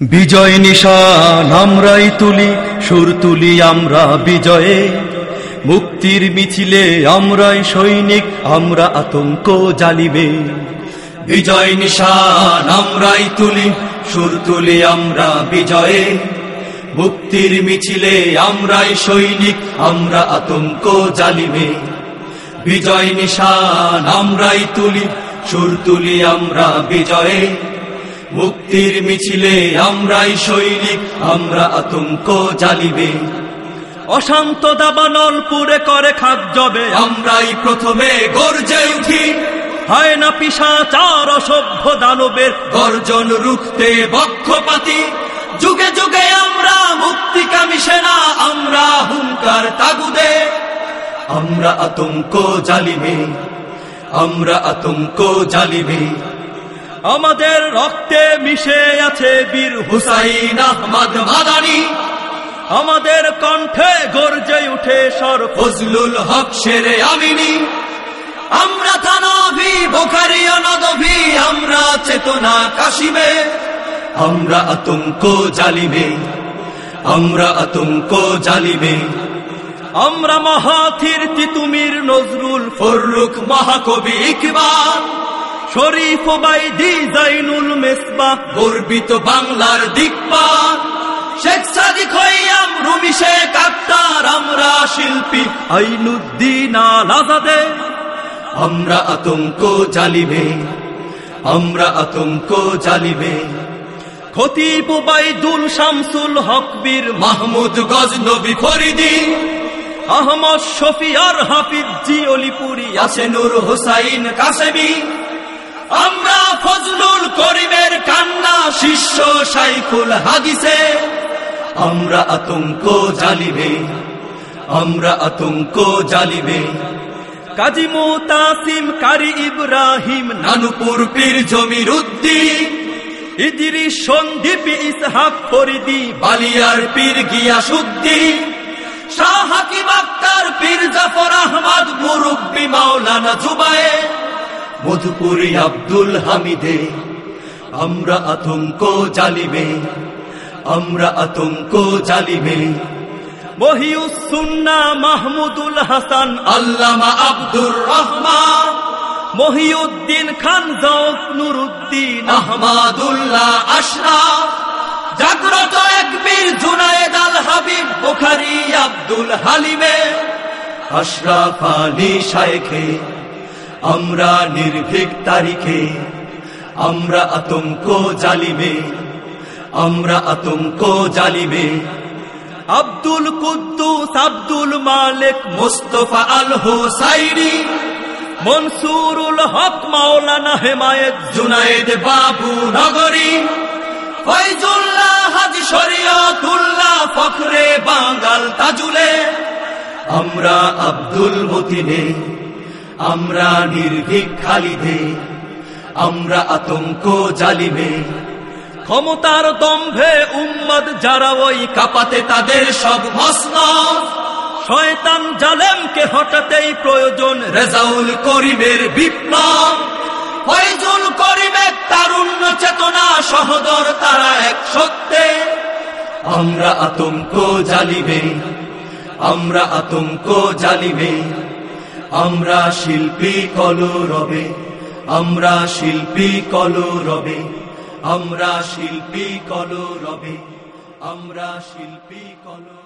বিজয় নিশান আমরাই তুলি, সুর তুলি আমরা বিজয়ে। মুক্তির মিছিলে আমরাই সৈনিক, আমরা আতঙ্ক জ্বালিবে বিজয় নিশান আমরাই তুলি, সুর তুলি আমরা বিজয়ে। মুক্তির মিছিলে আমরাই সৈনিক, আমরা আতঙ্ক জ্বালিবে বিজয় নিশান আমরাই তুলি, সুর তুলি আমরা বিজয়ে। মুক্তির মিছিলে আমরাই সৈনিক, আমরা আতঙ্ক জ্বালিবে অশান্ত দাবানল পুরে করে খাদ্যবে আমরাই প্রথমে গর্জে উঠি। হয় না পিসাচার অসভ্য দানবের গর্জন রুখতে বক্ষপাতি। যুগে যুগে আমরা মুক্তিকামী সেনা, আমরা হুঙ্কার তাগুদে। আমরা আতঙ্ক জ্বালিবে আমরা আতঙ্ক জ্বালিবে আমাদের রক্তে মিশে আছে বীর হুসাইন আহমদ মাদানি। আমাদের কণ্ঠে গর্জে উঠে সর ফজলুল হক শেরে আমিনী। আমরা থানভি বোখারিয়া নদভি আমরা চেতনা কাশিবে। আমরা আতঙ্ক জ্বালিবে আমরা আতঙ্ক জ্বালিবে আমরা মহাথির তিতুমির নজরুল ফররুখ মহাকবি ইকবাল। শরীফ বাইদি জাইনুল মেসবা। গর্বিত বাংলার দিকপাল শেখ সাদিক হইয়াম রুমি শেখ আক্তার, আমরা শিল্পী আইনুদ্দিন আল আজাদে। আমরা আতঙ্ক জ্বালিবে আমরা আতঙ্ক জ্বালিবে খতিব বাইদুল শামসুল হকবীর মাহমুদ গজনবী ফরিদি। আহমদ শফিয়ার হাফিজ জি অলিপুরি, আসেনুর হুসাইন কাসেমি। আমরা ফজলুল করিমের কান্না শিষ্য সাইফুল হাদিসে। আমরা আতঙ্ক জ্বালিবে আমরা আতঙ্ক জ্বালিবে কাজী মোতাসিম কারি ইব্রাহিম নানুপুর পীর জমির উদ্দিন। ইদিরি সন্দীপ ইসহাক ফরিদি বালিয়ার পীর গিয়াসুদ্দিন শাহ হাকিম আক্তার পীর জাফর আহমদ মুরব্বি মাওলানা জুবায়ে মধুপুরী আব্দুল হামিদে, আমরা আতঙ্ক জালিবে আমরা আতঙ্ক জ্বালিবে মহিউসুন্না মাহমুদুল হাসান, আল্লামা আব্দুর রহমান। মহিউদ্দিন খান জৌক নুরুদ্দিন আহমাদুল্লাহ আশরাফ। জাগ্রত একবীর জুনায়েদ আল হাবিব বুখারি আব্দুল হালিমে। আশরাফ আলী শায়েখে আমরা নির্ভীক তারিখে, আমরা আতঙ্ক জ্বালিবে আমরা আতঙ্ক জ্বালিবে আব্দুল কুদ্দুস, আব্দুল মালিক, মুস্তফা আল হোসাইনি, মনসুরুল হক, মাওলানা হেমায়েত জুনায়েদ বাবু নগরী, ফয়জুল্লাহ হাজি শরীয়তুল্লাহ ফখরে বাঙ্গাল তাজুলে। আমরা আব্দুল মতিনে আমরা নির্ভীক খালিদে, আমরা আতঙ্ক জ্বালিবে ক্ষমতার দম্ভে উম্মদ যারা ওই কাপাতে তাদের সব মস্ন শয়তান জালেমকে হঠাতেই প্রয়োজন রেজাউল করিমের বিপ্লব। ফয়জুল করিমের তারুণ্য চেতনা সহদর তারা এক সত্যে। আমরা আতঙ্ক জ্বালিবে আমরা আতঙ্ক জ্বালিবে আমরা শিল্পী কলো রবে আমরা শিল্পী কলো রবে আমরা শিল্পী কলো রবে আমরা শিল্পী কলো